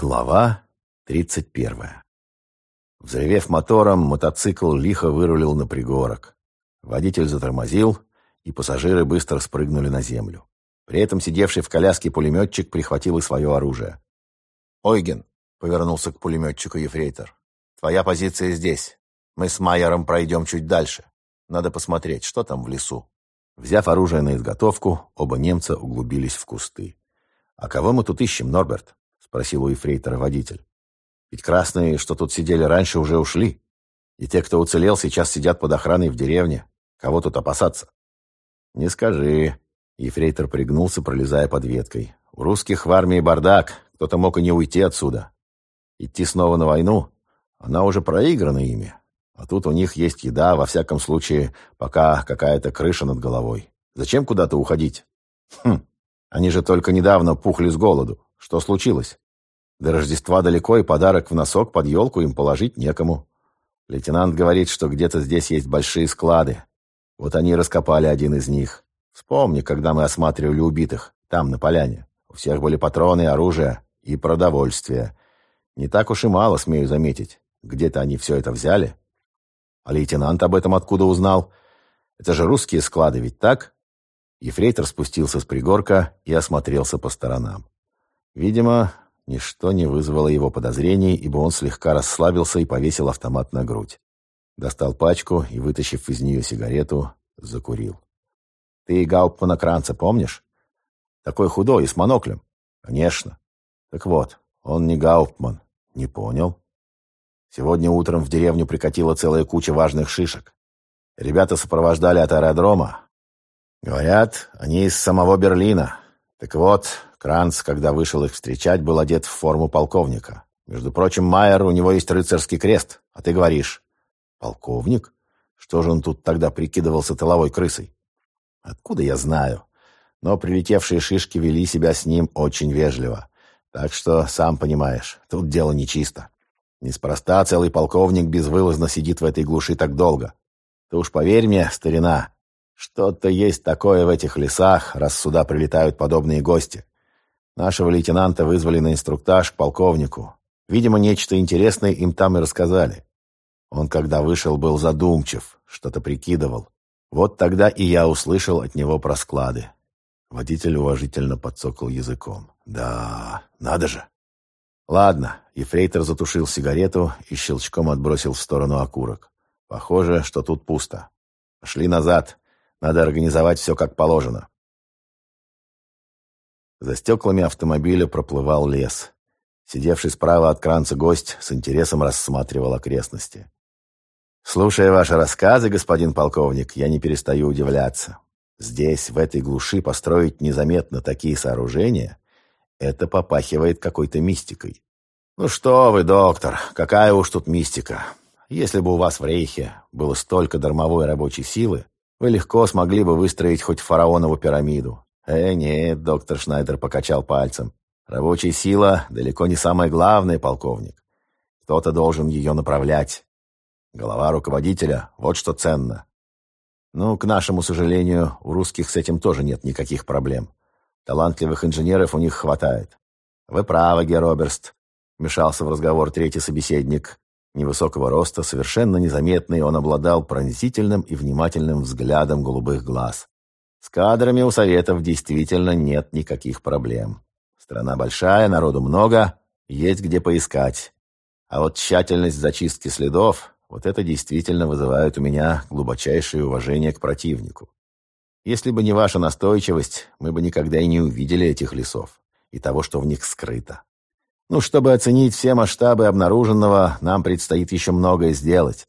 Глава 31. Взревев мотором, мотоцикл лихо вырулил на пригорок. Водитель затормозил, и пассажиры быстро спрыгнули на землю. При этом сидевший в коляске пулеметчик прихватил и свое оружие. «Ойген», — повернулся к пулеметчику Ефрейтор, — «твоя позиция здесь. Мы с Майером пройдем чуть дальше. Надо посмотреть, что там в лесу». Взяв оружие на изготовку, оба немца углубились в кусты. «А кого мы тут ищем, Норберт?» Спросил у эфрейтора водитель. «Ведь красные, что тут сидели раньше, уже ушли. И те, кто уцелел, сейчас сидят под охраной в деревне. Кого тут опасаться?» «Не скажи». Ефрейтор пригнулся, пролезая под веткой. «У русских в армии бардак. Кто-то мог и не уйти отсюда. Идти снова на войну? Она уже проиграна ими. А тут у них есть еда, во всяком случае, пока какая-то крыша над головой. Зачем куда-то уходить? Хм, они же только недавно пухли с голоду. Что случилось? До Рождества далеко, и подарок в носок под елку им положить некому. Лейтенант говорит, что где-то здесь есть большие склады. Вот они раскопали один из них. Вспомни, когда мы осматривали убитых, там, на поляне. У всех были патроны, оружие и продовольствие. Не так уж и мало, смею заметить. Где-то они все это взяли. А лейтенант об этом откуда узнал? Это же русские склады, ведь так? Ефрейтор спустился с пригорка и осмотрелся по сторонам. Видимо, ничто не вызвало его подозрений, ибо он слегка расслабился и повесил автомат на грудь. Достал пачку и, вытащив из нее сигарету, закурил. «Ты Гауптмана Кранца помнишь? Такой худой и с моноклем?» «Конечно. Так вот, он не Гауптман. Не понял?» Сегодня утром в деревню прикатила целая куча важных шишек. Ребята сопровождали от аэродрома. Говорят, они из самого Берлина. Так вот, Кранц, когда вышел их встречать, был одет в форму полковника. Между прочим, Майер, у него есть рыцарский крест, а ты говоришь. Полковник? Что же он тут тогда прикидывался тыловой крысой? Откуда я знаю? Но прилетевшие шишки вели себя с ним очень вежливо. Так что, сам понимаешь, тут дело нечисто. Неспроста целый полковник безвылазно сидит в этой глуши так долго. Ты уж поверь мне, старина, что-то есть такое в этих лесах, раз сюда прилетают подобные гости. Нашего лейтенанта вызвали на инструктаж к полковнику. Видимо, нечто интересное им там и рассказали. Он, когда вышел, был задумчив, что-то прикидывал. Вот тогда и я услышал от него про склады. Водитель уважительно подсокал языком. «Да, надо же!» «Ладно», — ефрейтор затушил сигарету и щелчком отбросил в сторону окурок. «Похоже, что тут пусто. Пошли назад. Надо организовать все как положено». За стеклами автомобиля проплывал лес. Сидевший справа от кранца гость с интересом рассматривал окрестности. «Слушая ваши рассказы, господин полковник, я не перестаю удивляться. Здесь, в этой глуши, построить незаметно такие сооружения — это попахивает какой-то мистикой. Ну что вы, доктор, какая уж тут мистика. Если бы у вас в Рейхе было столько дармовой рабочей силы, вы легко смогли бы выстроить хоть фараонову пирамиду. «Э, нет», — доктор Шнайдер покачал пальцем. «Рабочая сила далеко не самое главное, полковник. Кто-то должен ее направлять. Голова руководителя — вот что ценно. Ну, к нашему сожалению, у русских с этим тоже нет никаких проблем. Талантливых инженеров у них хватает. Вы правы, Героберст», — вмешался в разговор третий собеседник. Невысокого роста, совершенно незаметный, он обладал пронзительным и внимательным взглядом голубых глаз. С кадрами у Советов действительно нет никаких проблем. Страна большая, народу много, есть где поискать. А вот тщательность зачистки следов, вот это действительно вызывает у меня глубочайшее уважение к противнику. Если бы не ваша настойчивость, мы бы никогда и не увидели этих лесов и того, что в них скрыто. Ну, чтобы оценить все масштабы обнаруженного, нам предстоит еще многое сделать.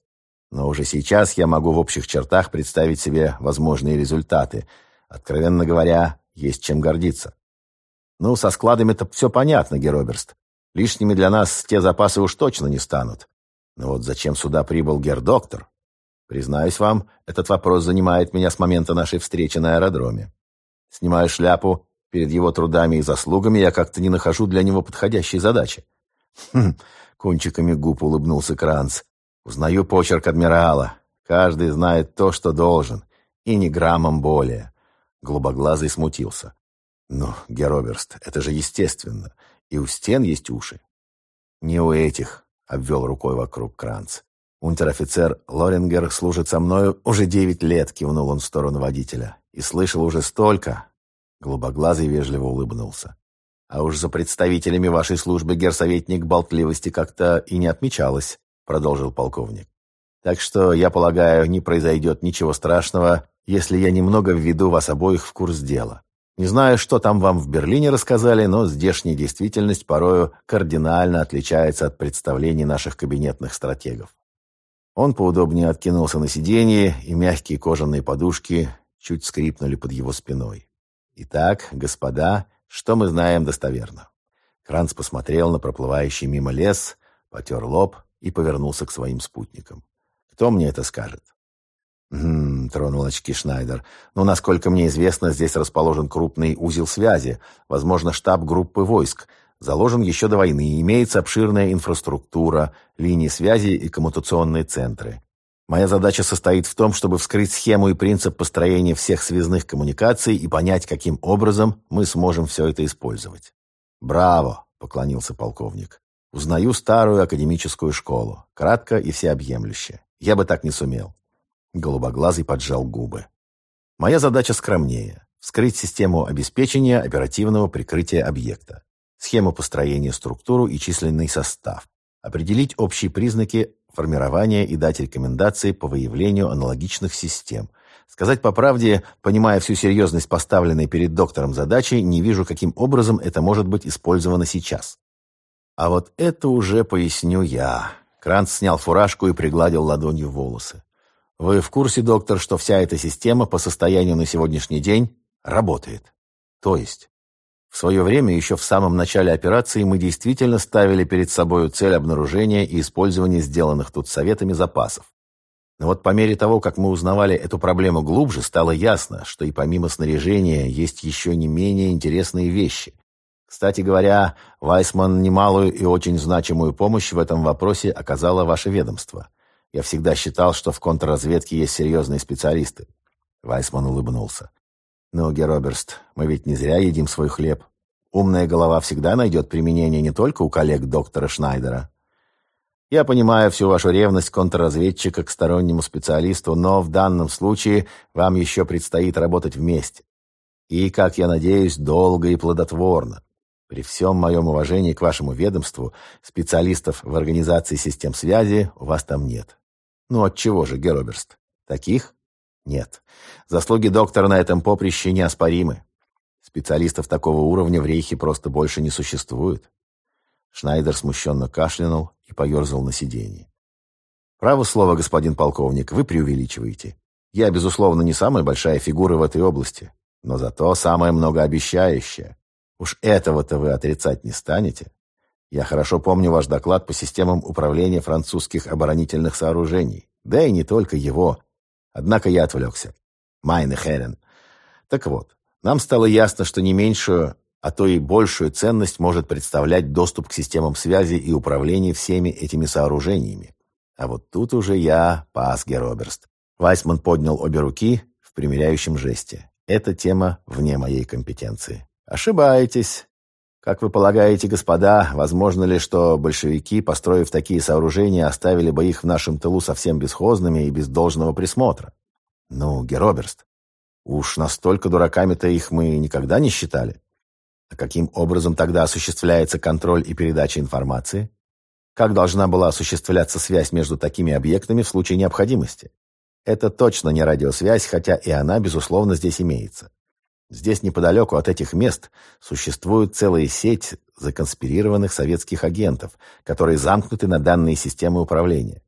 Но уже сейчас я могу в общих чертах представить себе возможные результаты. Откровенно говоря, есть чем гордиться. Ну, со складами-то все понятно, Героберст. Лишними для нас те запасы уж точно не станут. Но вот зачем сюда прибыл гердоктор? Признаюсь вам, этот вопрос занимает меня с момента нашей встречи на аэродроме. Снимаю шляпу, перед его трудами и заслугами я как-то не нахожу для него подходящей задачи. Хм, кончиками губ улыбнулся Кранц. Узнаю почерк адмирала. Каждый знает то, что должен, и ни граммом более. Голубоглазый смутился. Ну, Героберст, это же естественно. И у стен есть уши. «Не у этих», — обвел рукой вокруг Кранц. «Унтер-офицер Лорингер служит со мною уже девять лет», — кивнул он в сторону водителя. «И слышал уже столько». Голубоглазый вежливо улыбнулся. «А уж за представителями вашей службы герсоветник болтливости как-то и не отмечалось», — продолжил полковник. «Так что, я полагаю, не произойдет ничего страшного, если я немного введу вас обоих в курс дела. Не знаю, что там вам в Берлине рассказали, но здешняя действительность порою кардинально отличается от представлений наших кабинетных стратегов. Он поудобнее откинулся на сиденье, и мягкие кожаные подушки чуть скрипнули под его спиной. Итак, господа, что мы знаем достоверно? Кранц посмотрел на проплывающий мимо лес, потер лоб и повернулся к своим спутникам. Кто мне это скажет? «Хм...» — тронул очки Шнайдер. «Ну, насколько мне известно, здесь расположен крупный узел связи, возможно, штаб группы войск. Заложен еще до войны, имеется обширная инфраструктура, линии связи и коммутационные центры. Моя задача состоит в том, чтобы вскрыть схему и принцип построения всех связных коммуникаций и понять, каким образом мы сможем все это использовать». «Браво!» — поклонился полковник. «Узнаю старую академическую школу, кратко и всеобъемлюще. Я бы так не сумел». Голубоглазый поджал губы. Моя задача скромнее – вскрыть систему обеспечения оперативного прикрытия объекта, схему построения, структуру и численный состав, определить общие признаки формирования и дать рекомендации по выявлению аналогичных систем. Сказать по правде, понимая всю серьезность поставленной перед доктором задачи, не вижу, каким образом это может быть использовано сейчас. А вот это уже поясню я. Кранц снял фуражку и пригладил ладонью волосы. Вы в курсе, доктор, что вся эта система по состоянию на сегодняшний день работает? То есть, в свое время, еще в самом начале операции, мы действительно ставили перед собой цель обнаружения и использования сделанных тут советами запасов. Но вот по мере того, как мы узнавали эту проблему глубже, стало ясно, что и помимо снаряжения есть еще не менее интересные вещи. Кстати говоря, Вайсман немалую и очень значимую помощь в этом вопросе оказало ваше ведомство – я всегда считал, что в контрразведке есть серьезные специалисты. Вайсман улыбнулся. «Ну, Героберст, мы ведь не зря едим свой хлеб. Умная голова всегда найдет применение не только у коллег доктора Шнайдера. Я понимаю всю вашу ревность контрразведчика к стороннему специалисту, но в данном случае вам еще предстоит работать вместе. И, как я надеюсь, долго и плодотворно. При всем моем уважении к вашему ведомству, специалистов в организации систем связи у вас там нет. Ну от чего же, Героберст? Таких? Нет. Заслуги доктора на этом поприще неоспоримы. Специалистов такого уровня в Рейхе просто больше не существует. Шнайдер смущенно кашлянул и поерзал на сиденье. «Право слово, господин полковник, вы преувеличиваете. Я, безусловно, не самая большая фигура в этой области, но зато самая многообещающая. Уж этого-то вы отрицать не станете. Я хорошо помню ваш доклад по системам управления французских оборонительных сооружений. Да и не только его. Однако я отвлекся. Майне Херен. Так вот, нам стало ясно, что не меньшую, а то и большую ценность может представлять доступ к системам связи и управления всеми этими сооружениями. А вот тут уже я пас Героберст. Вайсман поднял обе руки в примиряющем жесте. Эта тема вне моей компетенции. Ошибаетесь. Как вы полагаете, господа, возможно ли, что большевики, построив такие сооружения, оставили бы их в нашем тылу совсем бесхозными и без должного присмотра? Ну, Героберст, уж настолько дураками-то их мы никогда не считали. А каким образом тогда осуществляется контроль и передача информации? Как должна была осуществляться связь между такими объектами в случае необходимости? Это точно не радиосвязь, хотя и она, безусловно, здесь имеется. Здесь неподалеку от этих мест существует целая сеть законспирированных советских агентов, которые замкнуты на данные системы управления.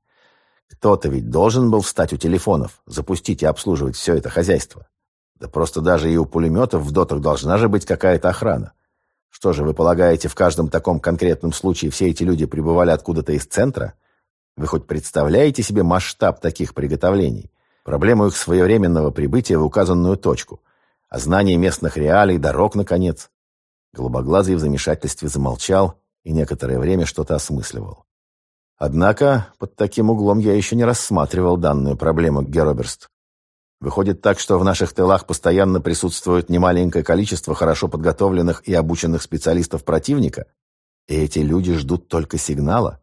Кто-то ведь должен был встать у телефонов, запустить и обслуживать все это хозяйство. Да просто даже и у пулеметов в дотах должна же быть какая-то охрана. Что же, вы полагаете, в каждом таком конкретном случае все эти люди прибывали откуда-то из центра? Вы хоть представляете себе масштаб таких приготовлений? Проблему их своевременного прибытия в указанную точку – а знание местных реалий, дорог, наконец. Голубоглазый в замешательстве замолчал и некоторое время что-то осмысливал. Однако под таким углом я еще не рассматривал данную проблему, Героберст. Выходит так, что в наших тылах постоянно присутствует немаленькое количество хорошо подготовленных и обученных специалистов противника, И эти люди ждут только сигнала?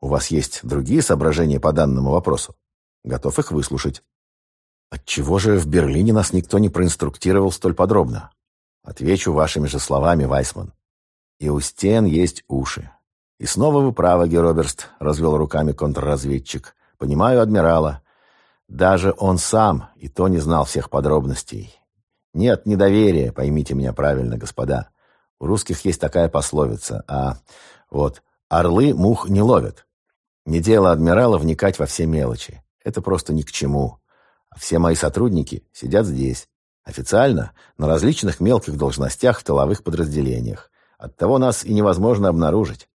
У вас есть другие соображения по данному вопросу? Готов их выслушать. Отчего же в Берлине нас никто не проинструктировал столь подробно? Отвечу вашими же словами, Вайсман. И у стен есть уши. И снова вы правы, Героберст, развел руками контрразведчик. Понимаю адмирала. Даже он сам и то не знал всех подробностей. Нет недоверия, поймите меня правильно, господа. У русских есть такая пословица, а вот орлы мух не ловят. Не дело адмирала вникать во все мелочи. Это просто ни к чему. Все мои сотрудники сидят здесь. Официально на различных мелких должностях в тыловых подразделениях. Оттого нас и невозможно обнаружить.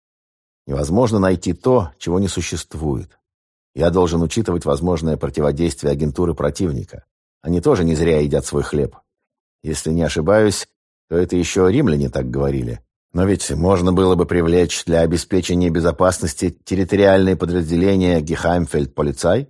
Невозможно найти то, чего не существует. Я должен учитывать возможное противодействие агентуры противника. Они тоже не зря едят свой хлеб. Если не ошибаюсь, то это еще римляне так говорили. Но ведь можно было бы привлечь для обеспечения безопасности территориальные подразделения Гехаймфельд-полицай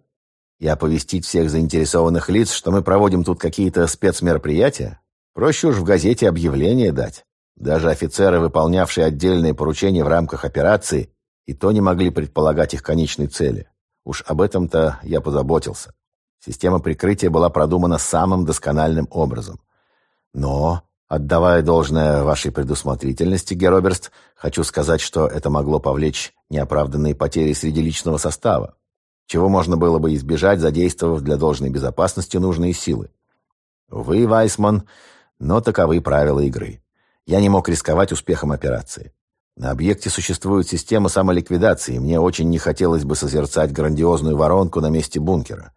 и оповестить всех заинтересованных лиц, что мы проводим тут какие-то спецмероприятия. Проще уж в газете объявление дать. Даже офицеры, выполнявшие отдельные поручения в рамках операции, и то не могли предполагать их конечной цели. Уж об этом-то я позаботился. Система прикрытия была продумана самым доскональным образом. Но, отдавая должное вашей предусмотрительности, Героберст, хочу сказать, что это могло повлечь неоправданные потери среди личного состава, чего можно было бы избежать, задействовав для должной безопасности нужные силы. Вы, Вайсман, но таковы правила игры. Я не мог рисковать успехом операции. На объекте существует система самоликвидации, и мне очень не хотелось бы созерцать грандиозную воронку на месте бункера.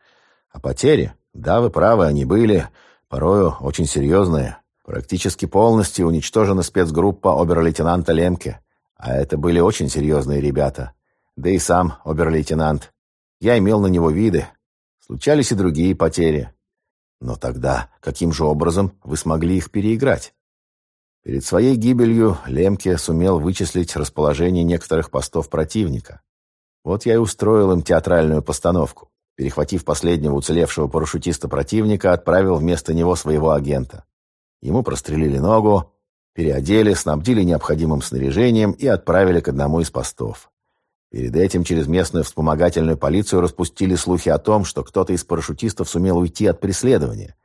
А потери? Да, вы правы, они были, порою очень серьезные. Практически полностью уничтожена спецгруппа обер-лейтенанта Лемке. А это были очень серьезные ребята. Да и сам обер-лейтенант. Я имел на него виды. Случались и другие потери. Но тогда каким же образом вы смогли их переиграть? Перед своей гибелью Лемке сумел вычислить расположение некоторых постов противника. Вот я и устроил им театральную постановку. Перехватив последнего уцелевшего парашютиста противника, отправил вместо него своего агента. Ему прострелили ногу, переодели, снабдили необходимым снаряжением и отправили к одному из постов. Перед этим через местную вспомогательную полицию распустили слухи о том, что кто-то из парашютистов сумел уйти от преследования.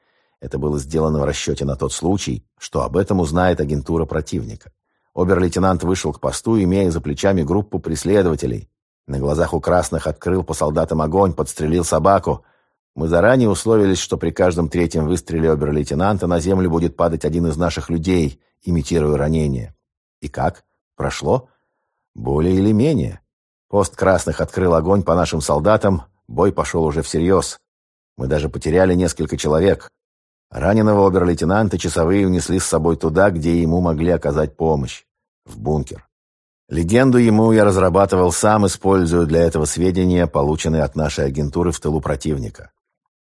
Это было сделано в расчете на тот случай, что об этом узнает агентура противника. Обер-лейтенант вышел к посту, имея за плечами группу преследователей. На глазах у красных открыл по солдатам огонь, подстрелил собаку. Мы заранее условились, что при каждом третьем выстреле обер-лейтенанта на землю будет падать один из наших людей, имитируя ранение. И как? Прошло? Более или менее. Пост красных открыл огонь по нашим солдатам, бой пошел уже всерьез. Мы даже потеряли несколько человек. Раненого обер-лейтенанта часовые унесли с собой туда, где ему могли оказать помощь. В бункер. Легенду ему я разрабатывал сам, используя для этого сведения, полученные от нашей агентуры в тылу противника.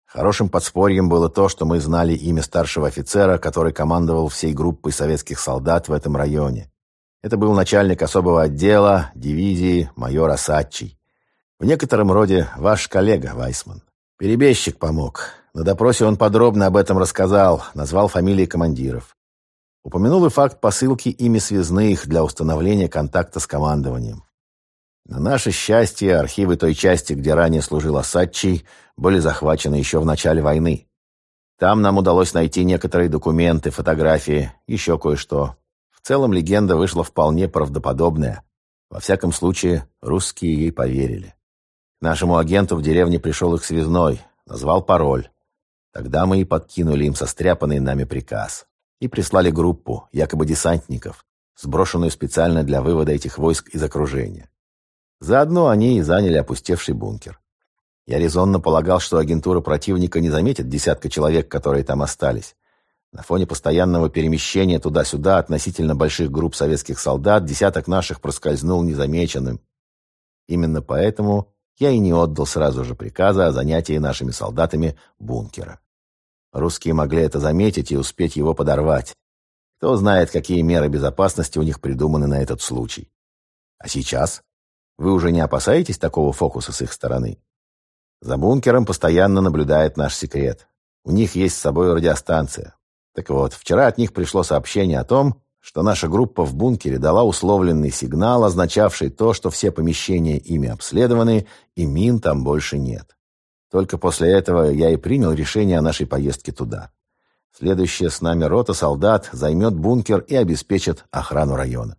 Хорошим подспорьем было то, что мы знали имя старшего офицера, который командовал всей группой советских солдат в этом районе. Это был начальник особого отдела, дивизии, майор Асадчий. В некотором роде ваш коллега Вайсман. Перебежчик помог. На допросе он подробно об этом рассказал, назвал фамилии командиров. Упомянул и факт посылки ими связных для установления контакта с командованием. На наше счастье, архивы той части, где ранее служил Асадчий, были захвачены еще в начале войны. Там нам удалось найти некоторые документы, фотографии, еще кое-что. В целом легенда вышла вполне правдоподобная. Во всяком случае, русские ей поверили. К нашему агенту в деревне пришел их связной, назвал пароль. Тогда мы и подкинули им состряпанный нами приказ. И прислали группу, якобы десантников, сброшенную специально для вывода этих войск из окружения. Заодно они и заняли опустевший бункер. Я резонно полагал, что агентура противника не заметит десятка человек, которые там остались. На фоне постоянного перемещения туда-сюда относительно больших групп советских солдат десяток наших проскользнул незамеченным. Именно поэтому я и не отдал сразу же приказа о занятии нашими солдатами бункера. Русские могли это заметить и успеть его подорвать. Кто знает, какие меры безопасности у них придуманы на этот случай. А сейчас? Вы уже не опасаетесь такого фокуса с их стороны? За бункером постоянно наблюдает наш секрет. У них есть с собой радиостанция. Так вот, вчера от них пришло сообщение о том, что наша группа в бункере дала условленный сигнал, означавший то, что все помещения ими обследованы и мин там больше нет. Только после этого я и принял решение о нашей поездке туда. Следующая с нами рота солдат займет бункер и обеспечит охрану района.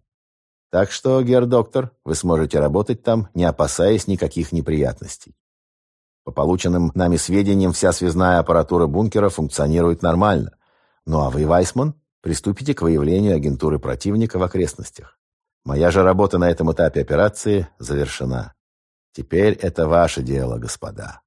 Так что, гер-доктор, вы сможете работать там, не опасаясь никаких неприятностей. По полученным нами сведениям, вся связная аппаратура бункера функционирует нормально. Ну а вы, Вайсман, приступите к выявлению агентуры противника в окрестностях. Моя же работа на этом этапе операции завершена. Теперь это ваше дело, господа.